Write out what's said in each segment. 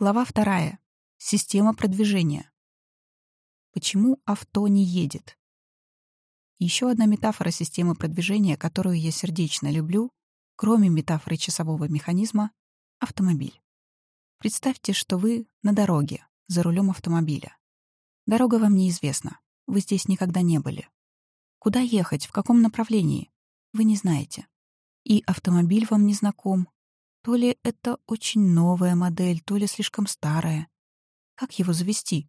Глава вторая. Система продвижения. Почему авто не едет? Еще одна метафора системы продвижения, которую я сердечно люблю, кроме метафоры часового механизма — автомобиль. Представьте, что вы на дороге, за рулем автомобиля. Дорога вам неизвестна, вы здесь никогда не были. Куда ехать, в каком направлении? Вы не знаете. И автомобиль вам не знаком, то ли это очень новая модель, то ли слишком старая. Как его завести?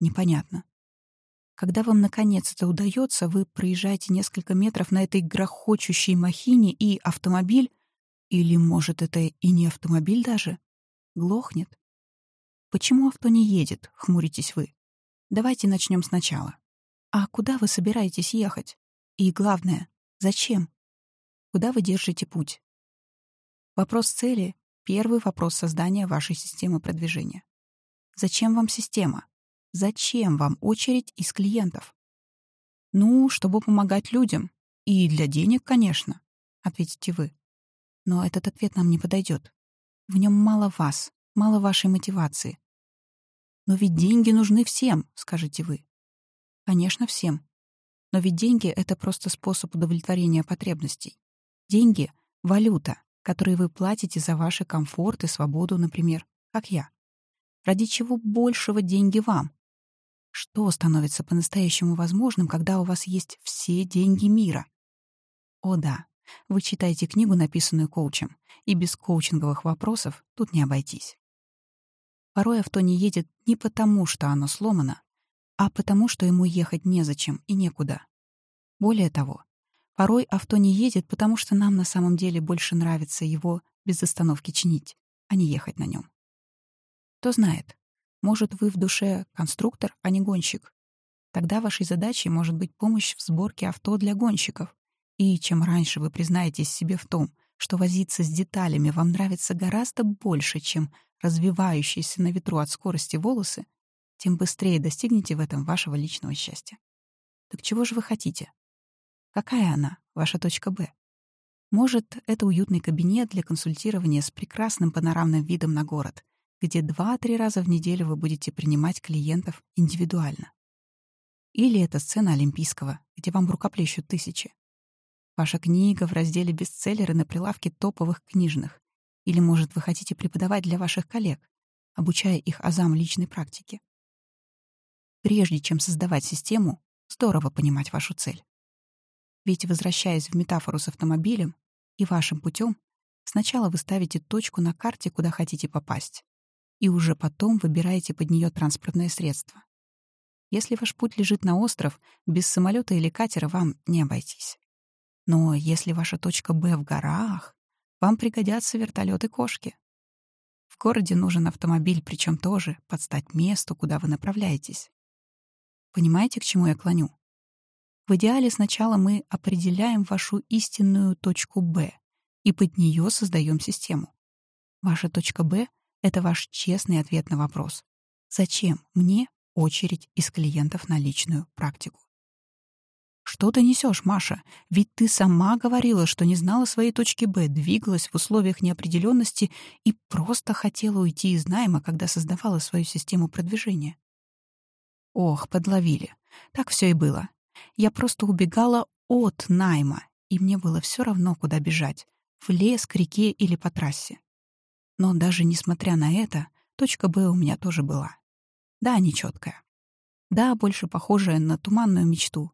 Непонятно. Когда вам наконец это удается, вы проезжаете несколько метров на этой грохочущей махине, и автомобиль, или, может, это и не автомобиль даже, глохнет. Почему авто не едет, хмуритесь вы? Давайте начнем сначала. А куда вы собираетесь ехать? И главное, зачем? Куда вы держите путь? Вопрос цели — первый вопрос создания вашей системы продвижения. Зачем вам система? Зачем вам очередь из клиентов? Ну, чтобы помогать людям. И для денег, конечно, — ответите вы. Но этот ответ нам не подойдет. В нем мало вас, мало вашей мотивации. Но ведь деньги нужны всем, скажете вы. Конечно, всем. Но ведь деньги — это просто способ удовлетворения потребностей. Деньги — валюта, которые вы платите за ваш комфорт и свободу, например, как я. Ради чего большего деньги вам? Что становится по-настоящему возможным, когда у вас есть все деньги мира? О да, вы читаете книгу, написанную коучем, и без коучинговых вопросов тут не обойтись. Порой авто не едет не потому, что оно сломано, а потому, что ему ехать незачем и некуда. Более того, Порой авто не едет, потому что нам на самом деле больше нравится его без остановки чинить, а не ехать на нем. Кто знает, может, вы в душе конструктор, а не гонщик. Тогда вашей задачей может быть помощь в сборке авто для гонщиков. И чем раньше вы признаетесь себе в том, что возиться с деталями вам нравится гораздо больше, чем развивающиеся на ветру от скорости волосы, тем быстрее достигнете в этом вашего личного счастья. Так чего же вы хотите? Какая она, ваша точка «Б»? Может, это уютный кабинет для консультирования с прекрасным панорамным видом на город, где два-три раза в неделю вы будете принимать клиентов индивидуально. Или это сцена Олимпийского, где вам рукоплещут тысячи. Ваша книга в разделе «Бестселлеры» на прилавке топовых книжных. Или, может, вы хотите преподавать для ваших коллег, обучая их азам личной практики. Прежде чем создавать систему, здорово понимать вашу цель. Ведь, возвращаясь в метафору с автомобилем и вашим путем, сначала вы ставите точку на карте, куда хотите попасть, и уже потом выбираете под нее транспортное средство. Если ваш путь лежит на остров, без самолета или катера вам не обойтись. Но если ваша точка «Б» в горах, вам пригодятся вертолет и кошки. В городе нужен автомобиль, причем тоже под стать месту, куда вы направляетесь. Понимаете, к чему я клоню? В идеале сначала мы определяем вашу истинную точку «Б» и под нее создаем систему. Ваша точка «Б» — это ваш честный ответ на вопрос «Зачем мне очередь из клиентов на личную практику?» «Что ты несешь, Маша? Ведь ты сама говорила, что не знала своей точки «Б», двигалась в условиях неопределенности и просто хотела уйти из найма, когда создавала свою систему продвижения». Ох, подловили. Так все и было. Я просто убегала от найма, и мне было все равно, куда бежать — в лес, к реке или по трассе. Но даже несмотря на это, точка «Б» у меня тоже была. Да, нечеткая. Да, больше похожая на туманную мечту.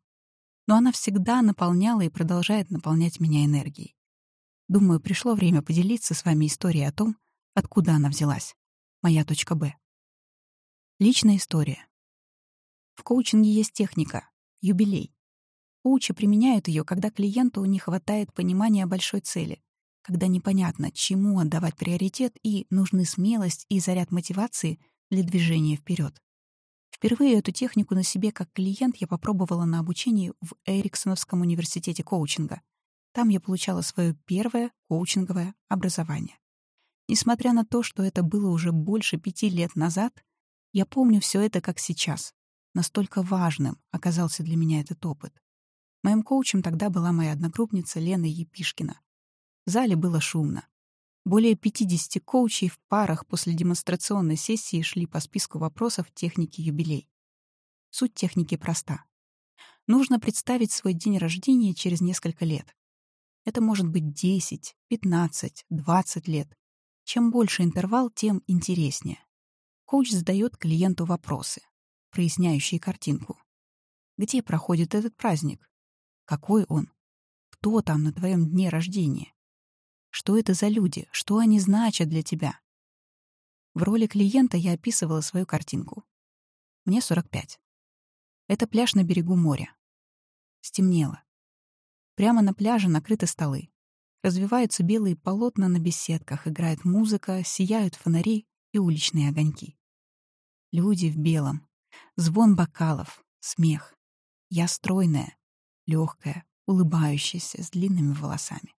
Но она всегда наполняла и продолжает наполнять меня энергией. Думаю, пришло время поделиться с вами историей о том, откуда она взялась. Моя точка «Б». Личная история. В коучинге есть техника юбилей. Коучи применяют ее, когда клиенту не хватает понимания большой цели, когда непонятно, чему отдавать приоритет и нужны смелость и заряд мотивации для движения вперед. Впервые эту технику на себе как клиент я попробовала на обучении в Эриксоновском университете коучинга. Там я получала свое первое коучинговое образование. Несмотря на то, что это было уже больше пяти лет назад, я помню все это как сейчас. Настолько важным оказался для меня этот опыт. Моим коучем тогда была моя одногруппница Лена Епишкина. В зале было шумно. Более 50 коучей в парах после демонстрационной сессии шли по списку вопросов техники юбилей. Суть техники проста. Нужно представить свой день рождения через несколько лет. Это может быть 10, 15, 20 лет. Чем больше интервал, тем интереснее. Коуч задает клиенту вопросы, проясняющие картинку. Где проходит этот праздник? Какой он? Кто там на твоем дне рождения? Что это за люди? Что они значат для тебя? В роли клиента я описывала свою картинку. Мне 45. Это пляж на берегу моря. Стемнело. Прямо на пляже накрыты столы. Развиваются белые полотна на беседках, играет музыка, сияют фонари и уличные огоньки. Люди в белом. Звон бокалов, смех. Я стройная, легкая, улыбающаяся, с длинными волосами.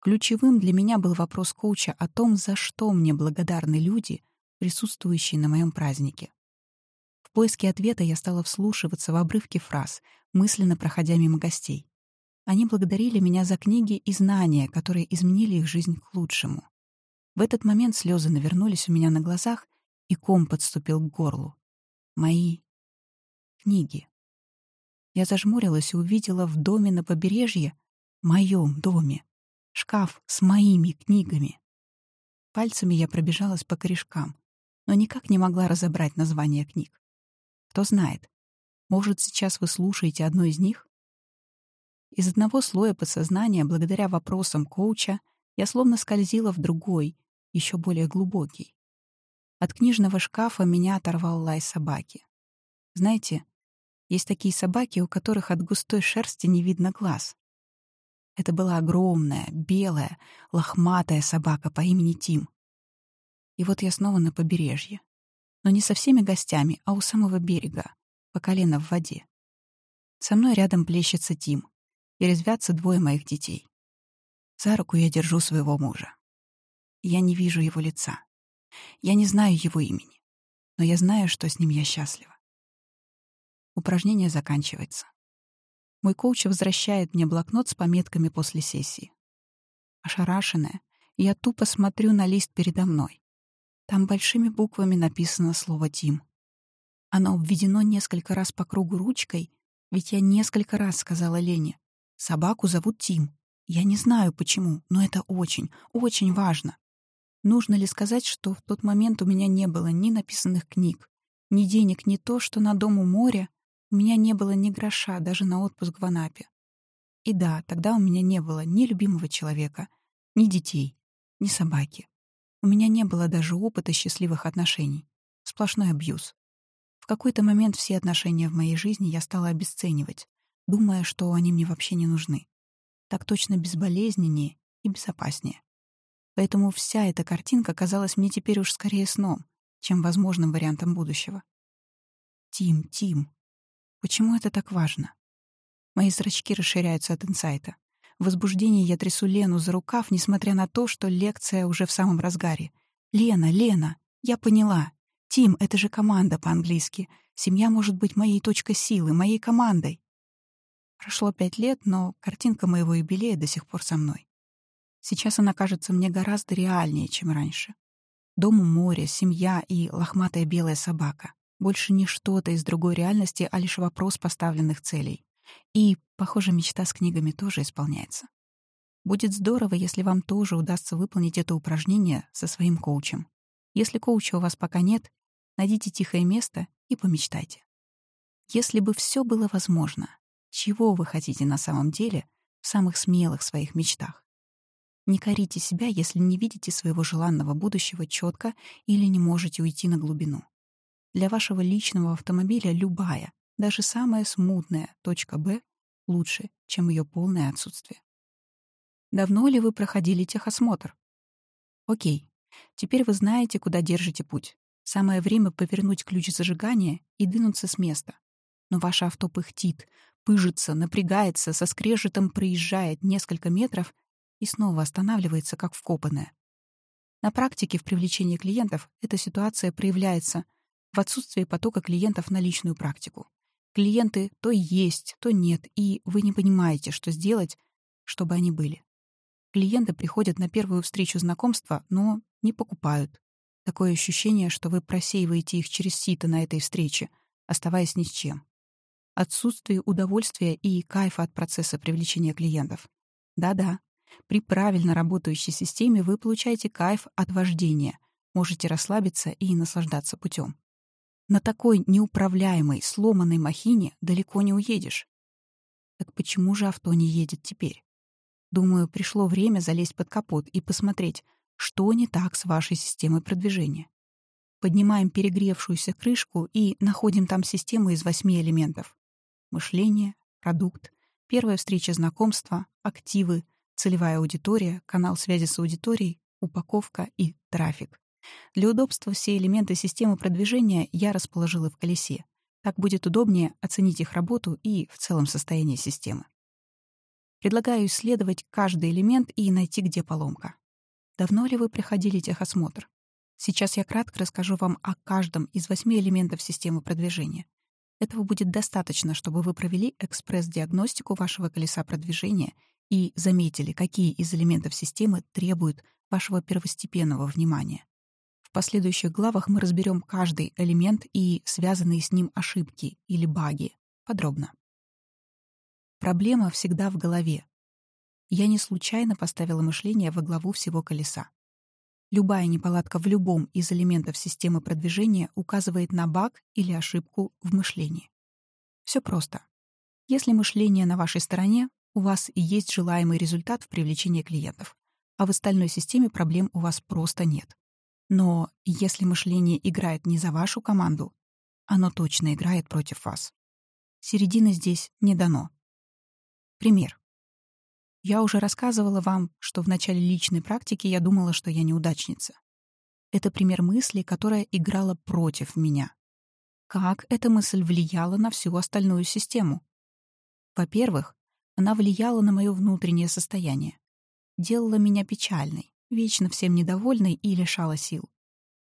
Ключевым для меня был вопрос коуча о том, за что мне благодарны люди, присутствующие на моем празднике. В поиске ответа я стала вслушиваться в обрывки фраз, мысленно проходя мимо гостей. Они благодарили меня за книги и знания, которые изменили их жизнь к лучшему. В этот момент слезы навернулись у меня на глазах, и ком подступил к горлу. Мои книги. Я зажмурилась и увидела в доме на побережье, моем доме, шкаф с моими книгами. Пальцами я пробежалась по корешкам, но никак не могла разобрать название книг. Кто знает, может, сейчас вы слушаете одну из них? Из одного слоя подсознания, благодаря вопросам коуча, я словно скользила в другой, еще более глубокий. От книжного шкафа меня оторвал лай собаки. Знаете, есть такие собаки, у которых от густой шерсти не видно глаз. Это была огромная, белая, лохматая собака по имени Тим. И вот я снова на побережье но не со всеми гостями, а у самого берега, по колено в воде. Со мной рядом плещется Тим, и резвятся двое моих детей. За руку я держу своего мужа. Я не вижу его лица. Я не знаю его имени, но я знаю, что с ним я счастлива. Упражнение заканчивается. Мой коуч возвращает мне блокнот с пометками после сессии. Ошарашенная, я тупо смотрю на лист передо мной. Там большими буквами написано слово «Тим». Оно обведено несколько раз по кругу ручкой, ведь я несколько раз сказала Лене. «Собаку зовут Тим. Я не знаю, почему, но это очень, очень важно». Нужно ли сказать, что в тот момент у меня не было ни написанных книг, ни денег, ни то, что на дом у моря у меня не было ни гроша даже на отпуск в Анапе. И да, тогда у меня не было ни любимого человека, ни детей, ни собаки. У меня не было даже опыта счастливых отношений. Сплошной абьюз. В какой-то момент все отношения в моей жизни я стала обесценивать, думая, что они мне вообще не нужны. Так точно безболезненнее и безопаснее. Поэтому вся эта картинка казалась мне теперь уж скорее сном, чем возможным вариантом будущего. Тим, Тим. Почему это так важно? Мои зрачки расширяются от инсайта. В возбуждении я трясу Лену за рукав, несмотря на то, что лекция уже в самом разгаре. «Лена, Лена, я поняла. Тим — это же команда по-английски. Семья может быть моей точкой силы, моей командой». Прошло пять лет, но картинка моего юбилея до сих пор со мной. Сейчас она кажется мне гораздо реальнее, чем раньше. Дом у моря, семья и лохматая белая собака. Больше не что-то из другой реальности, а лишь вопрос поставленных целей. И, похоже, мечта с книгами тоже исполняется. Будет здорово, если вам тоже удастся выполнить это упражнение со своим коучем. Если коуча у вас пока нет, найдите тихое место и помечтайте. Если бы все было возможно, чего вы хотите на самом деле в самых смелых своих мечтах? Не корите себя, если не видите своего желанного будущего четко или не можете уйти на глубину. Для вашего личного автомобиля любая, даже самая смутная точка «Б» лучше, чем ее полное отсутствие. Давно ли вы проходили техосмотр? Окей, теперь вы знаете, куда держите путь. Самое время повернуть ключ зажигания и двинуться с места. Но ваше авто пыхтит, пыжится, напрягается, со скрежетом проезжает несколько метров и снова останавливается, как вкопанное. На практике в привлечении клиентов эта ситуация проявляется в отсутствии потока клиентов на личную практику. Клиенты то есть, то нет, и вы не понимаете, что сделать, чтобы они были. Клиенты приходят на первую встречу знакомства, но не покупают. Такое ощущение, что вы просеиваете их через сито на этой встрече, оставаясь ни с чем. Отсутствие удовольствия и кайфа от процесса привлечения клиентов. Да-да, при правильно работающей системе вы получаете кайф от вождения, можете расслабиться и наслаждаться путем. На такой неуправляемой, сломанной махине далеко не уедешь. Так почему же авто не едет теперь? Думаю, пришло время залезть под капот и посмотреть, что не так с вашей системой продвижения. Поднимаем перегревшуюся крышку и находим там систему из восьми элементов. Мышление, продукт, первая встреча знакомства, активы, целевая аудитория, канал связи с аудиторией, упаковка и трафик. Для удобства все элементы системы продвижения я расположила в колесе. Так будет удобнее оценить их работу и в целом состояние системы. Предлагаю исследовать каждый элемент и найти, где поломка. Давно ли вы проходили техосмотр? Сейчас я кратко расскажу вам о каждом из восьми элементов системы продвижения. Этого будет достаточно, чтобы вы провели экспресс-диагностику вашего колеса продвижения и заметили, какие из элементов системы требуют вашего первостепенного внимания. В последующих главах мы разберем каждый элемент и связанные с ним ошибки или баги подробно. Проблема всегда в голове. Я не случайно поставила мышление во главу всего колеса. Любая неполадка в любом из элементов системы продвижения указывает на баг или ошибку в мышлении. Все просто. Если мышление на вашей стороне, у вас есть желаемый результат в привлечении клиентов, а в остальной системе проблем у вас просто нет. Но если мышление играет не за вашу команду, оно точно играет против вас. Середины здесь не дано. Пример. Я уже рассказывала вам, что в начале личной практики я думала, что я неудачница. Это пример мысли, которая играла против меня. Как эта мысль влияла на всю остальную систему? Во-первых, она влияла на мое внутреннее состояние. Делала меня печальной, вечно всем недовольной и лишала сил.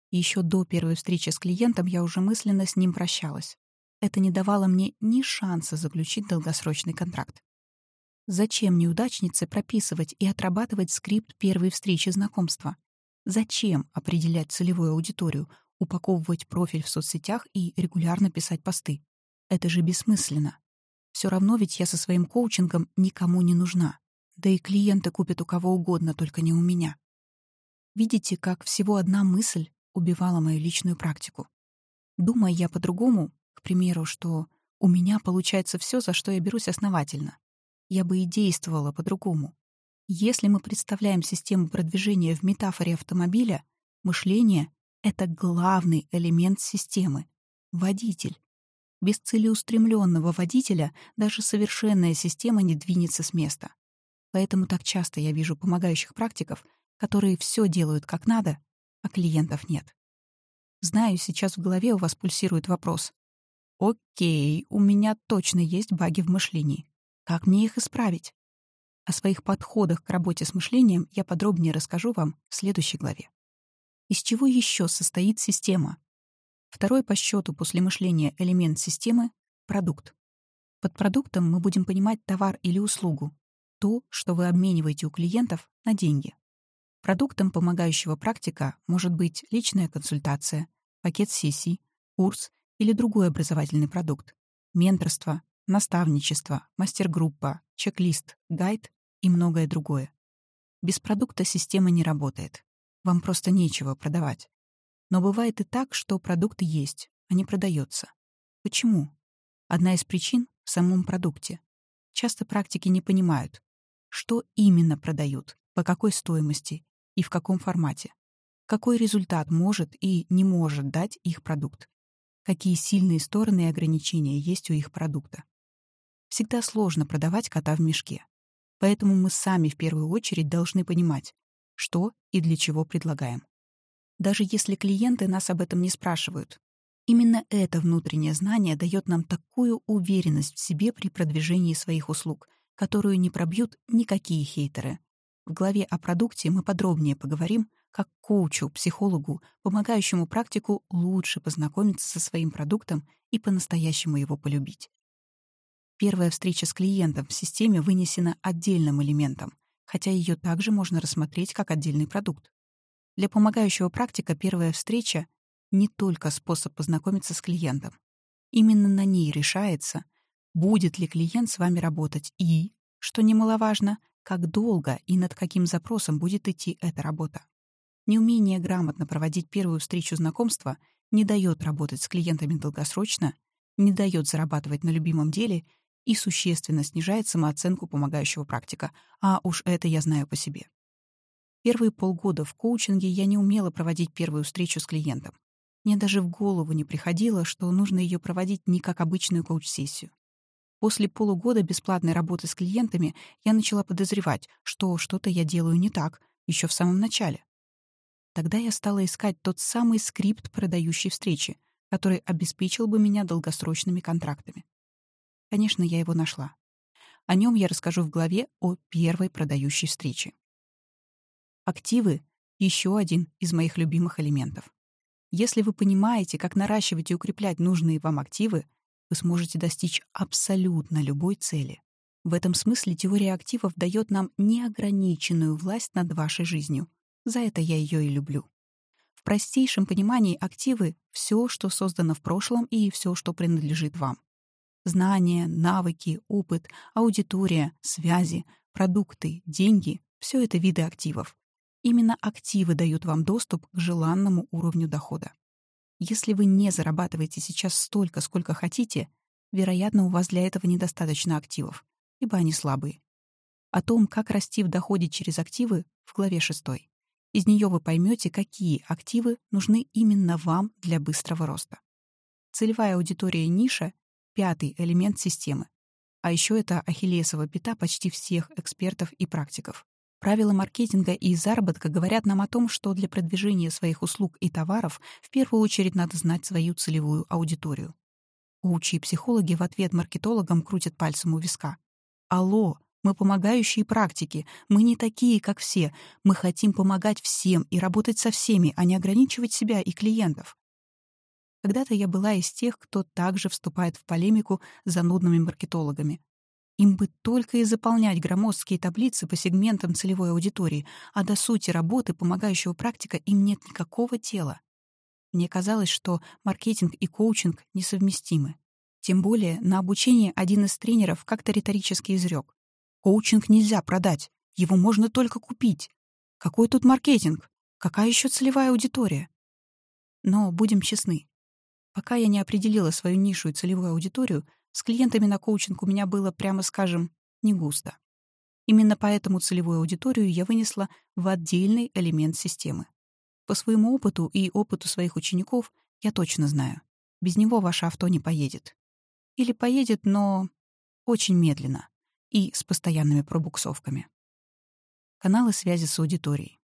Еще до первой встречи с клиентом я уже мысленно с ним прощалась. Это не давало мне ни шанса заключить долгосрочный контракт. Зачем неудачнице прописывать и отрабатывать скрипт первой встречи знакомства? Зачем определять целевую аудиторию, упаковывать профиль в соцсетях и регулярно писать посты? Это же бессмысленно. Все равно ведь я со своим коучингом никому не нужна. Да и клиенты купят у кого угодно, только не у меня. Видите, как всего одна мысль убивала мою личную практику. Думая я по-другому, к примеру, что у меня получается все, за что я берусь основательно, я бы и действовала по-другому. Если мы представляем систему продвижения в метафоре автомобиля, мышление — это главный элемент системы — водитель. Без целеустремленного водителя даже совершенная система не двинется с места. Поэтому так часто я вижу помогающих практиков, которые все делают как надо, а клиентов нет. Знаю, сейчас в голове у вас пульсирует вопрос. Окей, у меня точно есть баги в мышлении. Как мне их исправить? О своих подходах к работе с мышлением я подробнее расскажу вам в следующей главе. Из чего еще состоит система? Второй по счету после мышления элемент системы — продукт. Под продуктом мы будем понимать товар или услугу, то, что вы обмениваете у клиентов на деньги. Продуктом помогающего практика может быть личная консультация, пакет сессий, курс или другой образовательный продукт, менторство, наставничество, мастер-группа, чек-лист, гайд и многое другое. Без продукта система не работает. Вам просто нечего продавать. Но бывает и так, что продукт есть, а не продается. Почему? Одна из причин в самом продукте. Часто практики не понимают, что именно продают, по какой стоимости и в каком формате. Какой результат может и не может дать их продукт. Какие сильные стороны и ограничения есть у их продукта. Всегда сложно продавать кота в мешке. Поэтому мы сами в первую очередь должны понимать, что и для чего предлагаем. Даже если клиенты нас об этом не спрашивают. Именно это внутреннее знание дает нам такую уверенность в себе при продвижении своих услуг, которую не пробьют никакие хейтеры. В главе о продукте мы подробнее поговорим, как коучу, психологу, помогающему практику лучше познакомиться со своим продуктом и по-настоящему его полюбить. Первая встреча с клиентом в системе вынесена отдельным элементом, хотя ее также можно рассмотреть как отдельный продукт. Для помогающего практика первая встреча — не только способ познакомиться с клиентом. Именно на ней решается, будет ли клиент с вами работать и, что немаловажно, как долго и над каким запросом будет идти эта работа. Неумение грамотно проводить первую встречу знакомства не дает работать с клиентами долгосрочно, не дает зарабатывать на любимом деле и существенно снижает самооценку помогающего практика, а уж это я знаю по себе. Первые полгода в коучинге я не умела проводить первую встречу с клиентом. Мне даже в голову не приходило, что нужно ее проводить не как обычную коуч-сессию. После полугода бесплатной работы с клиентами я начала подозревать, что что-то я делаю не так, еще в самом начале. Тогда я стала искать тот самый скрипт продающей встречи, который обеспечил бы меня долгосрочными контрактами. Конечно, я его нашла. О нем я расскажу в главе о первой продающей встрече. Активы — еще один из моих любимых элементов. Если вы понимаете, как наращивать и укреплять нужные вам активы, вы сможете достичь абсолютно любой цели. В этом смысле теория активов дает нам неограниченную власть над вашей жизнью, за это я ее и люблю. В простейшем понимании активы — все, что создано в прошлом и все, что принадлежит вам. Знания, навыки, опыт, аудитория, связи, продукты, деньги — все это виды активов. Именно активы дают вам доступ к желанному уровню дохода. Если вы не зарабатываете сейчас столько, сколько хотите, вероятно, у вас для этого недостаточно активов, ибо они слабые. О том, как расти в доходе через активы, в главе 6. Из нее вы поймете, какие активы нужны именно вам для быстрого роста. Целевая аудитория ниша — пятый элемент системы. А еще это ахиллесова пята почти всех экспертов и практиков. Правила маркетинга и заработка говорят нам о том, что для продвижения своих услуг и товаров в первую очередь надо знать свою целевую аудиторию. Коучи и психологи в ответ маркетологам крутят пальцем у виска. «Алло, мы помогающие практики. Мы не такие, как все. Мы хотим помогать всем и работать со всеми, а не ограничивать себя и клиентов. Когда-то я была из тех, кто также вступает в полемику с занудными маркетологами. Им бы только и заполнять громоздкие таблицы по сегментам целевой аудитории, а до сути работы помогающего практика им нет никакого тела. Мне казалось, что маркетинг и коучинг несовместимы. Тем более на обучении один из тренеров как-то риторически изрек. Коучинг нельзя продать, его можно только купить. Какой тут маркетинг? Какая еще целевая аудитория? Но будем честны. Пока я не определила свою нишу и целевую аудиторию, с клиентами на коучинг у меня было, прямо скажем, не густо. Именно поэтому целевую аудиторию я вынесла в отдельный элемент системы. По своему опыту и опыту своих учеников я точно знаю. Без него ваше авто не поедет. Или поедет, но очень медленно и с постоянными пробуксовками. Каналы связи с аудиторией.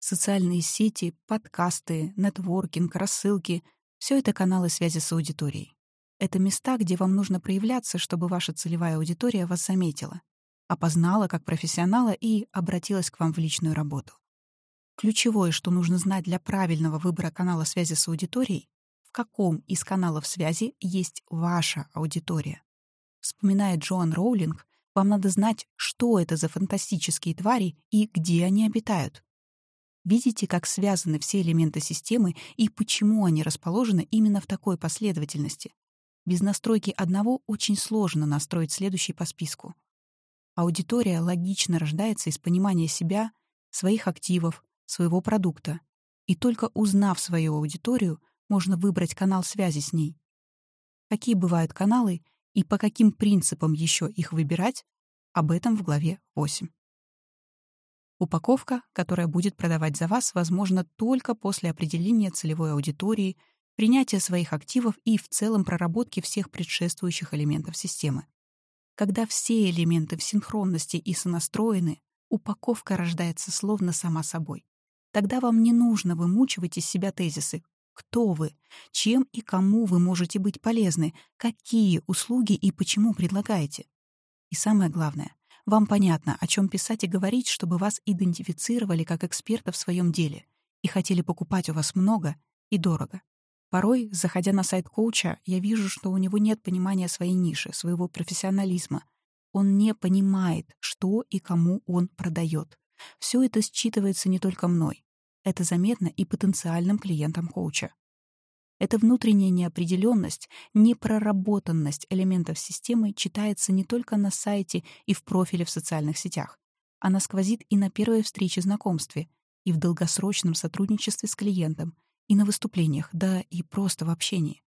Социальные сети, подкасты, нетворкинг, рассылки — все это каналы связи с аудиторией. Это места, где вам нужно проявляться, чтобы ваша целевая аудитория вас заметила, опознала как профессионала и обратилась к вам в личную работу. Ключевое, что нужно знать для правильного выбора канала связи с аудиторией, в каком из каналов связи есть ваша аудитория. Вспоминая Джоан Роулинг, вам надо знать, что это за фантастические твари и где они обитают. Видите, как связаны все элементы системы и почему они расположены именно в такой последовательности. Без настройки одного очень сложно настроить следующий по списку. Аудитория логично рождается из понимания себя, своих активов, своего продукта. И только узнав свою аудиторию, можно выбрать канал связи с ней. Какие бывают каналы и по каким принципам еще их выбирать, об этом в главе 8. Упаковка, которая будет продавать за вас, возможно только после определения целевой аудитории, принятия своих активов и в целом проработки всех предшествующих элементов системы. Когда все элементы в синхронности и сонастроены, упаковка рождается словно сама собой. Тогда вам не нужно вымучивать из себя тезисы кто вы? Чем и кому вы можете быть полезны? Какие услуги и почему предлагаете? И самое главное, вам понятно, о чем писать и говорить, чтобы вас идентифицировали как эксперта в своем деле и хотели покупать у вас много и дорого. Порой, заходя на сайт коуча, я вижу, что у него нет понимания своей ниши, своего профессионализма. Он не понимает, что и кому он продает. Все это считывается не только мной. Это заметно и потенциальным клиентам коуча. Эта внутренняя неопределенность, непроработанность элементов системы читается не только на сайте и в профиле в социальных сетях. Она сквозит и на первой встрече знакомстве, и в долгосрочном сотрудничестве с клиентом, и на выступлениях, да и просто в общении.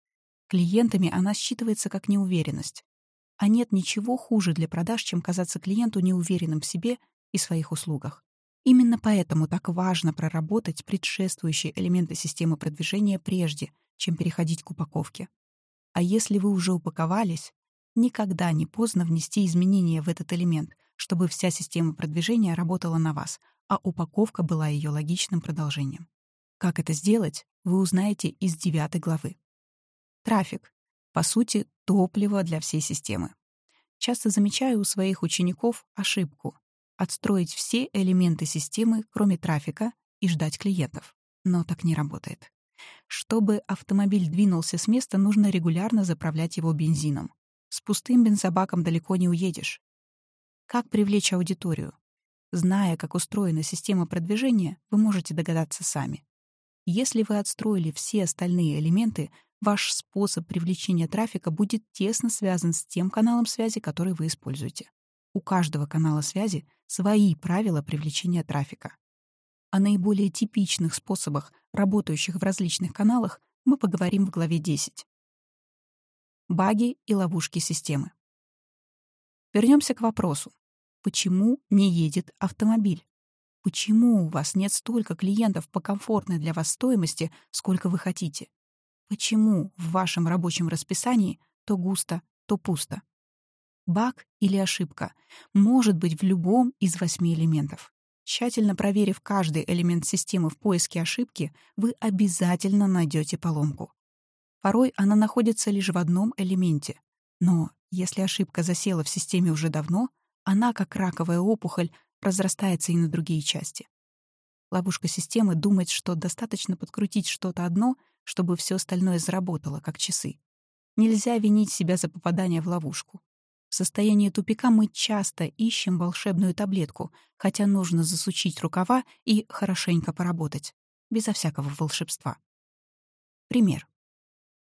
Клиентами она считывается как неуверенность. А нет ничего хуже для продаж, чем казаться клиенту неуверенным в себе и своих услугах. Именно поэтому так важно проработать предшествующие элементы системы продвижения прежде, чем переходить к упаковке. А если вы уже упаковались, никогда не поздно внести изменения в этот элемент, чтобы вся система продвижения работала на вас, а упаковка была ее логичным продолжением. Как это сделать, вы узнаете из девятой главы. Трафик. По сути, топливо для всей системы. Часто замечаю у своих учеников ошибку — отстроить все элементы системы, кроме трафика, и ждать клиентов. Но так не работает. Чтобы автомобиль двинулся с места, нужно регулярно заправлять его бензином. С пустым бензобаком далеко не уедешь. Как привлечь аудиторию? Зная, как устроена система продвижения, вы можете догадаться сами. Если вы отстроили все остальные элементы, ваш способ привлечения трафика будет тесно связан с тем каналом связи, который вы используете. У каждого канала связи свои правила привлечения трафика. О наиболее типичных способах, работающих в различных каналах, мы поговорим в главе 10. Баги и ловушки системы. Вернемся к вопросу. Почему не едет автомобиль? Почему у вас нет столько клиентов по комфортной для вас стоимости, сколько вы хотите? Почему в вашем рабочем расписании то густо, то пусто? Баг или ошибка может быть в любом из восьми элементов. Тщательно проверив каждый элемент системы в поиске ошибки, вы обязательно найдете поломку. Порой она находится лишь в одном элементе. Но если ошибка засела в системе уже давно, она, как раковая опухоль, разрастается и на другие части. Ловушка системы думает, что достаточно подкрутить что-то одно, чтобы все остальное заработало, как часы. Нельзя винить себя за попадание в ловушку. В состоянии тупика мы часто ищем волшебную таблетку, хотя нужно засучить рукава и хорошенько поработать, безо всякого волшебства. Пример.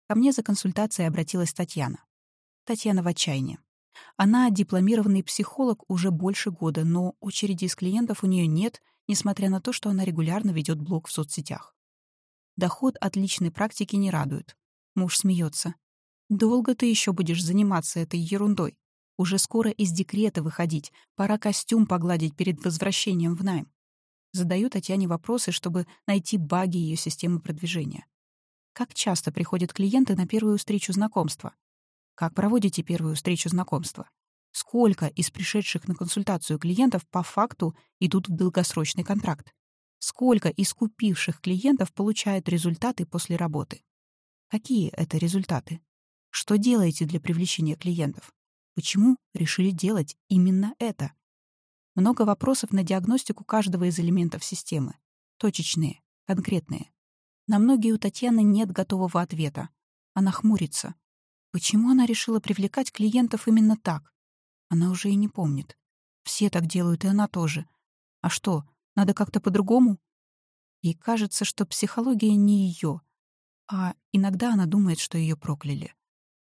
Ко мне за консультацией обратилась Татьяна. Татьяна в отчаянии. Она дипломированный психолог уже больше года, но очереди из клиентов у нее нет, несмотря на то, что она регулярно ведет блог в соцсетях. Доход от личной практики не радует. Муж смеется. «Долго ты еще будешь заниматься этой ерундой? Уже скоро из декрета выходить, пора костюм погладить перед возвращением в найм». Задаю Татьяне вопросы, чтобы найти баги ее системы продвижения. Как часто приходят клиенты на первую встречу знакомства? Как проводите первую встречу знакомства? Сколько из пришедших на консультацию клиентов по факту идут в долгосрочный контракт? Сколько из купивших клиентов получают результаты после работы? Какие это результаты? Что делаете для привлечения клиентов? Почему решили делать именно это? Много вопросов на диагностику каждого из элементов системы. Точечные, конкретные. На многие у Татьяны нет готового ответа. Она хмурится, Почему она решила привлекать клиентов именно так? Она уже и не помнит. Все так делают, и она тоже. А что, надо как-то по-другому? Ей кажется, что психология не ее, а иногда она думает, что ее прокляли.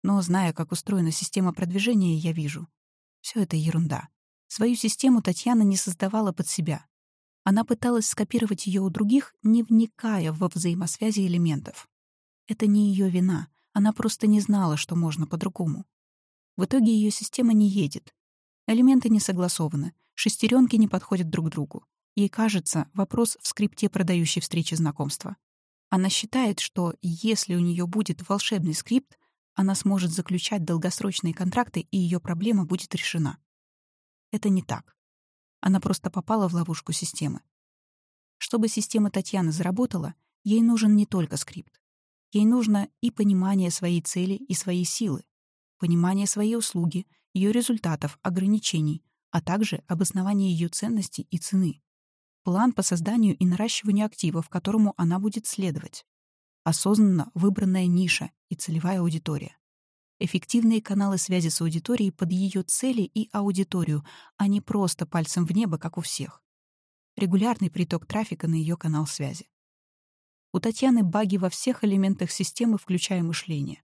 Но, зная, как устроена система продвижения, я вижу. Все это ерунда. Свою систему Татьяна не создавала под себя. Она пыталась скопировать ее у других, не вникая во взаимосвязи элементов. Это не ее вина. Она просто не знала, что можно по-другому. В итоге ее система не едет. Элементы не согласованы, шестеренки не подходят друг другу. Ей кажется, вопрос в скрипте продающей встречи знакомства. Она считает, что если у нее будет волшебный скрипт, она сможет заключать долгосрочные контракты, и ее проблема будет решена. Это не так. Она просто попала в ловушку системы. Чтобы система Татьяны заработала, ей нужен не только скрипт. Ей нужно и понимание своей цели и своей силы, понимание своей услуги, ее результатов, ограничений, а также обоснование ее ценностей и цены. План по созданию и наращиванию активов, которому она будет следовать. Осознанно выбранная ниша и целевая аудитория. эффективные каналы связи с аудиторией под ее цели и аудиторию, а не просто пальцем в небо, как у всех. Регулярный приток трафика на ее канал связи. У Татьяны баги во всех элементах системы, включая мышление.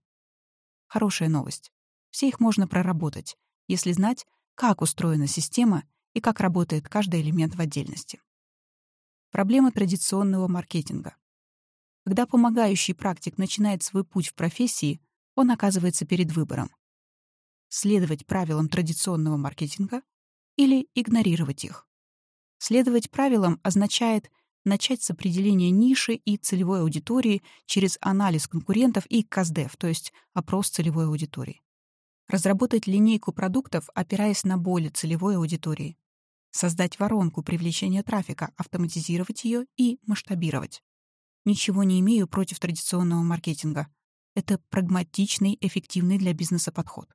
Хорошая новость. Все их можно проработать, если знать, как устроена система и как работает каждый элемент в отдельности. Проблема традиционного маркетинга. Когда помогающий практик начинает свой путь в профессии, он оказывается перед выбором. Следовать правилам традиционного маркетинга или игнорировать их. Следовать правилам означает начать с определения ниши и целевой аудитории через анализ конкурентов и КАЗДЕФ, то есть опрос целевой аудитории. Разработать линейку продуктов, опираясь на боли целевой аудитории. Создать воронку привлечения трафика, автоматизировать ее и масштабировать. Ничего не имею против традиционного маркетинга. Это прагматичный, эффективный для бизнеса подход.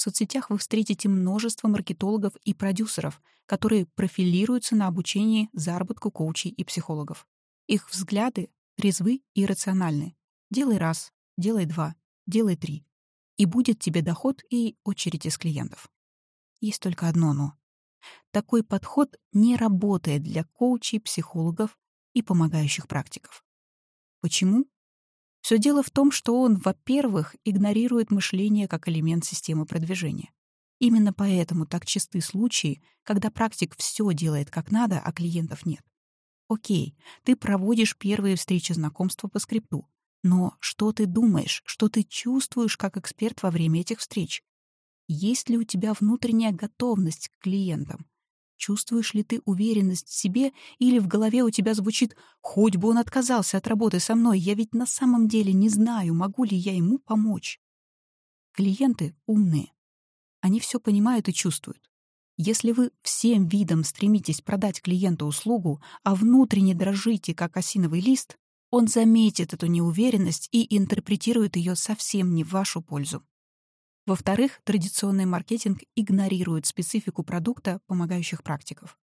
В соцсетях вы встретите множество маркетологов и продюсеров, которые профилируются на обучении заработку коучей и психологов. Их взгляды трезвы и рациональны. Делай раз, делай два, делай три. И будет тебе доход и очередь из клиентов. Есть только одно «но». Такой подход не работает для коучей, психологов и помогающих практиков. Почему? Все дело в том, что он, во-первых, игнорирует мышление как элемент системы продвижения. Именно поэтому так часты случаи, когда практик все делает как надо, а клиентов нет. Окей, ты проводишь первые встречи знакомства по скрипту, но что ты думаешь, что ты чувствуешь как эксперт во время этих встреч? Есть ли у тебя внутренняя готовность к клиентам? Чувствуешь ли ты уверенность в себе или в голове у тебя звучит «Хоть бы он отказался от работы со мной, я ведь на самом деле не знаю, могу ли я ему помочь». Клиенты умные. Они все понимают и чувствуют. Если вы всем видом стремитесь продать клиенту услугу, а внутренне дрожите, как осиновый лист, он заметит эту неуверенность и интерпретирует ее совсем не в вашу пользу. Во-вторых, традиционный маркетинг игнорирует специфику продукта помогающих практиков.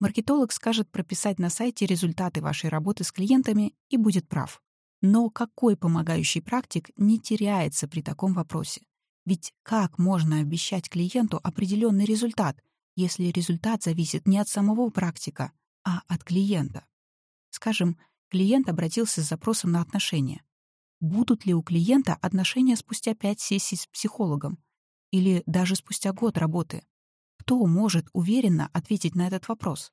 Маркетолог скажет прописать на сайте результаты вашей работы с клиентами и будет прав. Но какой помогающий практик не теряется при таком вопросе? Ведь как можно обещать клиенту определенный результат, если результат зависит не от самого практика, а от клиента? Скажем, клиент обратился с запросом на отношения будут ли у клиента отношения спустя пять сессий с психологом или даже спустя год работы. Кто может уверенно ответить на этот вопрос?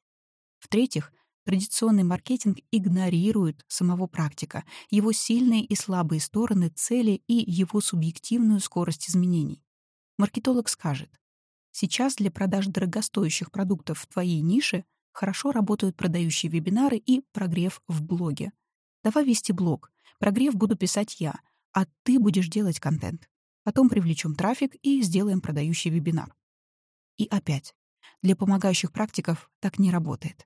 В-третьих, традиционный маркетинг игнорирует самого практика, его сильные и слабые стороны, цели и его субъективную скорость изменений. Маркетолог скажет, сейчас для продаж дорогостоящих продуктов в твоей нише хорошо работают продающие вебинары и прогрев в блоге. Давай вести блог, Прогрев буду писать я, а ты будешь делать контент. Потом привлечем трафик и сделаем продающий вебинар. И опять. Для помогающих практиков так не работает.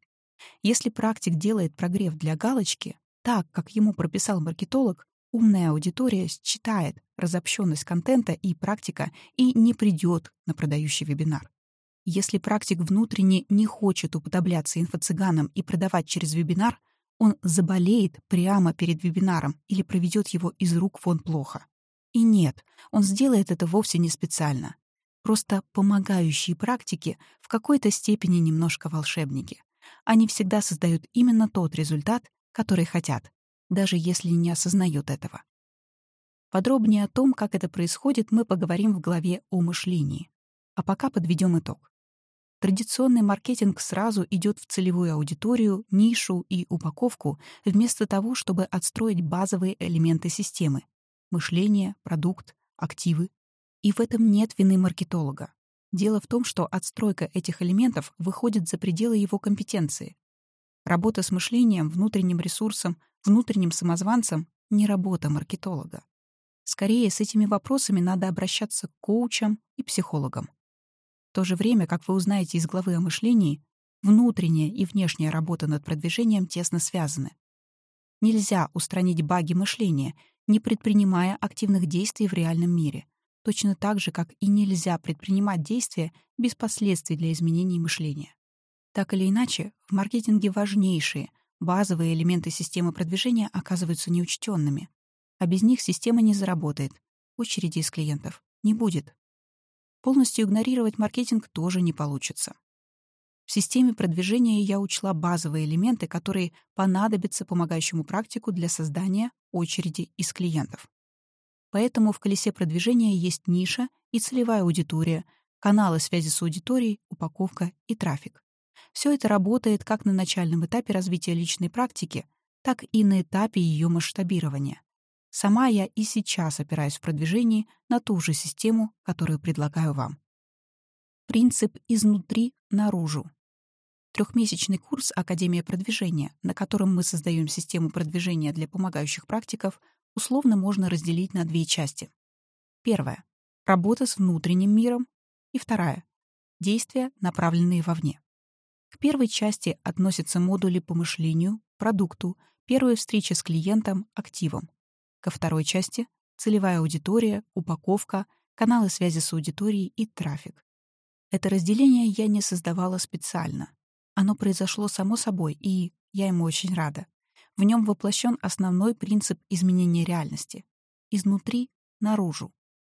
Если практик делает прогрев для галочки, так, как ему прописал маркетолог, умная аудитория считает разобщенность контента и практика и не придет на продающий вебинар. Если практик внутренне не хочет уподобляться инфо-цыганам и продавать через вебинар, он заболеет прямо перед вебинаром или проведет его из рук вон плохо. И нет, он сделает это вовсе не специально. Просто помогающие практики в какой-то степени немножко волшебники. Они всегда создают именно тот результат, который хотят, даже если не осознают этого. Подробнее о том, как это происходит, мы поговорим в главе о мышлении. А пока подведем итог. Традиционный маркетинг сразу идет в целевую аудиторию, нишу и упаковку, вместо того, чтобы отстроить базовые элементы системы — мышление, продукт, активы. И в этом нет вины маркетолога. Дело в том, что отстройка этих элементов выходит за пределы его компетенции. Работа с мышлением, внутренним ресурсом, внутренним самозванцем — не работа маркетолога. Скорее, с этими вопросами надо обращаться к коучам и психологам. То же время, как вы узнаете из главы о мышлении, внутренняя и внешняя работа над продвижением тесно связаны. Нельзя устранить баги мышления, не предпринимая активных действий в реальном мире, точно так же, как и нельзя предпринимать действия без последствий для изменений мышления. Так или иначе, в маркетинге важнейшие, базовые элементы системы продвижения оказываются неучтенными, а без них система не заработает. очереди из клиентов не будет. Полностью игнорировать маркетинг тоже не получится. В системе продвижения я учла базовые элементы, которые понадобятся помогающему практику для создания очереди из клиентов. Поэтому в колесе продвижения есть ниша и целевая аудитория, каналы связи с аудиторией, упаковка и трафик. Все это работает как на начальном этапе развития личной практики, так и на этапе ее масштабирования. Сама я и сейчас опираюсь в продвижении на ту же систему, которую предлагаю вам. Принцип «изнутри наружу». Трехмесячный курс «Академия продвижения», на котором мы создаем систему продвижения для помогающих практиков, условно можно разделить на две части. Первая — работа с внутренним миром, и вторая — действия, направленные вовне. К первой части относятся модули по мышлению, продукту, первая встреча с клиентом, активом. Ко второй части — целевая аудитория, упаковка, каналы связи с аудиторией и трафик. Это разделение я не создавала специально. Оно произошло само собой, и я ему очень рада. В нем воплощен основной принцип изменения реальности. Изнутри наружу.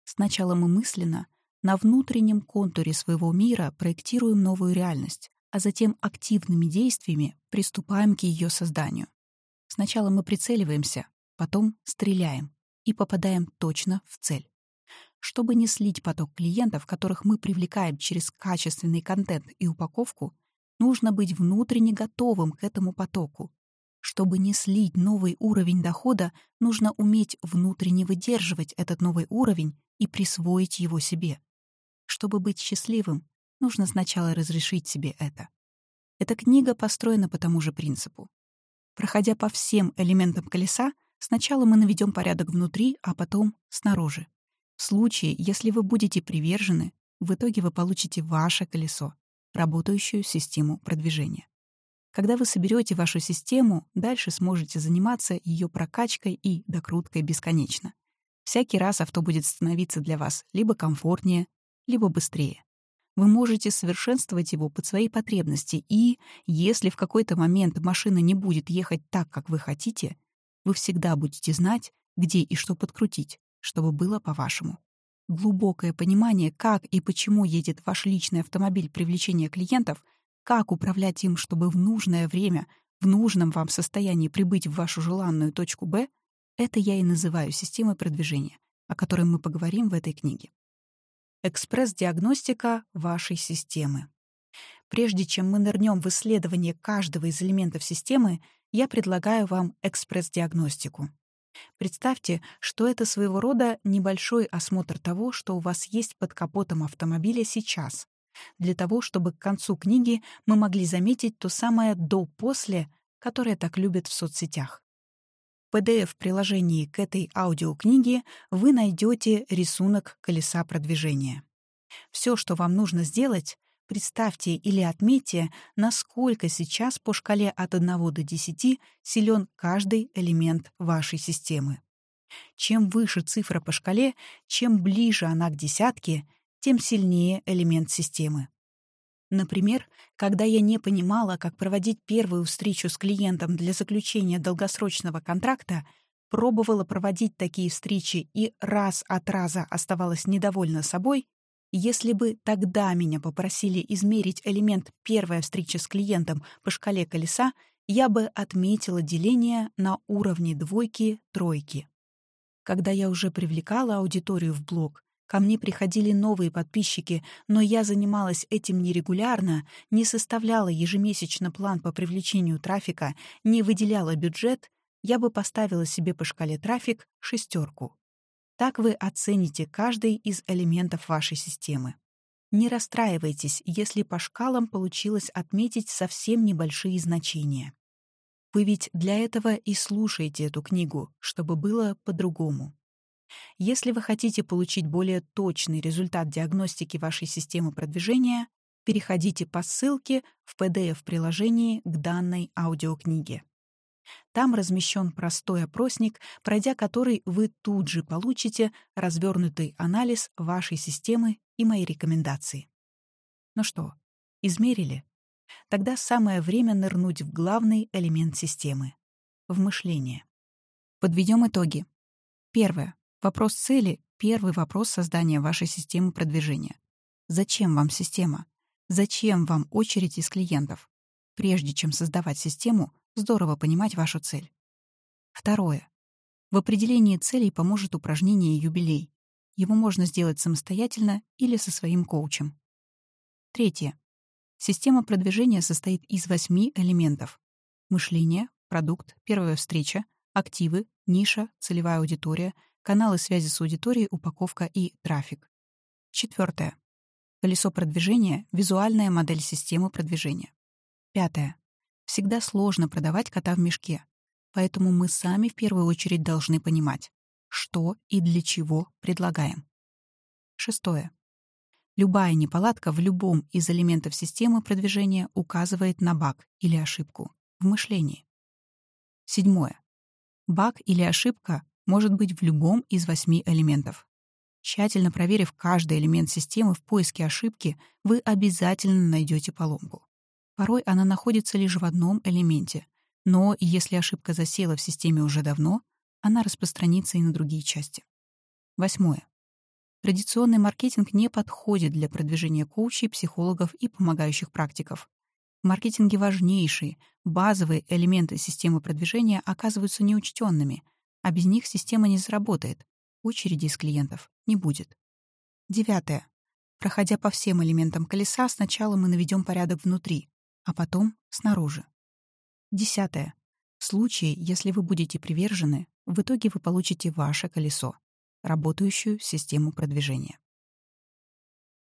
Сначала мы мысленно, на внутреннем контуре своего мира проектируем новую реальность, а затем активными действиями приступаем к ее созданию. Сначала мы прицеливаемся, потом стреляем и попадаем точно в цель. Чтобы не слить поток клиентов, которых мы привлекаем через качественный контент и упаковку, нужно быть внутренне готовым к этому потоку. Чтобы не слить новый уровень дохода, нужно уметь внутренне выдерживать этот новый уровень и присвоить его себе. Чтобы быть счастливым, нужно сначала разрешить себе это. Эта книга построена по тому же принципу. Проходя по всем элементам колеса, Сначала мы наведем порядок внутри, а потом снаружи. В случае, если вы будете привержены, в итоге вы получите ваше колесо, работающую систему продвижения. Когда вы соберете вашу систему, дальше сможете заниматься ее прокачкой и докруткой бесконечно. Всякий раз авто будет становиться для вас либо комфортнее, либо быстрее. Вы можете совершенствовать его под свои потребности, и, если в какой-то момент машина не будет ехать так, как вы хотите, вы всегда будете знать, где и что подкрутить, чтобы было по-вашему. Глубокое понимание, как и почему едет ваш личный автомобиль привлечения клиентов, как управлять им, чтобы в нужное время, в нужном вам состоянии прибыть в вашу желанную точку «Б», это я и называю системой продвижения, о которой мы поговорим в этой книге. Экспресс-диагностика вашей системы. Прежде чем мы нырнем в исследование каждого из элементов системы, я предлагаю вам экспресс-диагностику. Представьте, что это своего рода небольшой осмотр того, что у вас есть под капотом автомобиля сейчас, для того, чтобы к концу книги мы могли заметить то самое «до-после», которое так любят в соцсетях. В PDF-приложении к этой аудиокниге вы найдете рисунок колеса продвижения. Все, что вам нужно сделать, Представьте или отметьте, насколько сейчас по шкале от 1 до 10 силен каждый элемент вашей системы. Чем выше цифра по шкале, чем ближе она к десятке, тем сильнее элемент системы. Например, когда я не понимала, как проводить первую встречу с клиентом для заключения долгосрочного контракта, пробовала проводить такие встречи и раз от раза оставалась недовольна собой, если бы тогда меня попросили измерить элемент «первая встреча с клиентом» по шкале колеса, я бы отметила деление на уровне двойки-тройки. Когда я уже привлекала аудиторию в блог, ко мне приходили новые подписчики, но я занималась этим нерегулярно, не составляла ежемесячно план по привлечению трафика, не выделяла бюджет, я бы поставила себе по шкале трафик шестерку. Так вы оцените каждый из элементов вашей системы. Не расстраивайтесь, если по шкалам получилось отметить совсем небольшие значения. Вы ведь для этого и слушаете эту книгу, чтобы было по-другому. Если вы хотите получить более точный результат диагностики вашей системы продвижения, переходите по ссылке в PDF-приложении к данной аудиокниге. Там размещен простой опросник, пройдя который вы тут же получите развернутый анализ вашей системы и мои рекомендации. Ну что, измерили? Тогда самое время нырнуть в главный элемент системы — в мышление. Подведем итоги. Первое. Вопрос цели первый вопрос создания вашей системы продвижения. Зачем вам система? Зачем вам очередь из клиентов? Прежде чем создавать систему, здорово понимать вашу цель. Второе. В определении целей поможет упражнение «Юбилей». Его можно сделать самостоятельно или со своим коучем. Третье. Система продвижения состоит из восьми элементов. Мышление, продукт, первая встреча, активы, ниша, целевая аудитория, каналы связи с аудиторией, упаковка и трафик. Четвертое. Колесо продвижения — визуальная модель системы продвижения. Пятое. Всегда сложно продавать кота в мешке, поэтому мы сами в первую очередь должны понимать, что и для чего предлагаем. Шестое. Любая неполадка в любом из элементов системы продвижения указывает на баг или ошибку в мышлении. Седьмое. Баг или ошибка может быть в любом из восьми элементов. Тщательно проверив каждый элемент системы в поиске ошибки, вы обязательно найдете поломку. Порой она находится лишь в одном элементе, но если ошибка засела в системе уже давно, она распространится и на другие части. Восьмое. Традиционный маркетинг не подходит для продвижения коучей, психологов и помогающих практиков. В маркетинге важнейшие, базовые элементы системы продвижения оказываются неучтенными, а без них система не заработает, очереди из клиентов не будет. Девятое. Проходя по всем элементам колеса, сначала мы наведем порядок внутри, а потом снаружи. Десятое. В случае, если вы будете привержены, в итоге вы получите ваше колесо, работающую систему продвижения.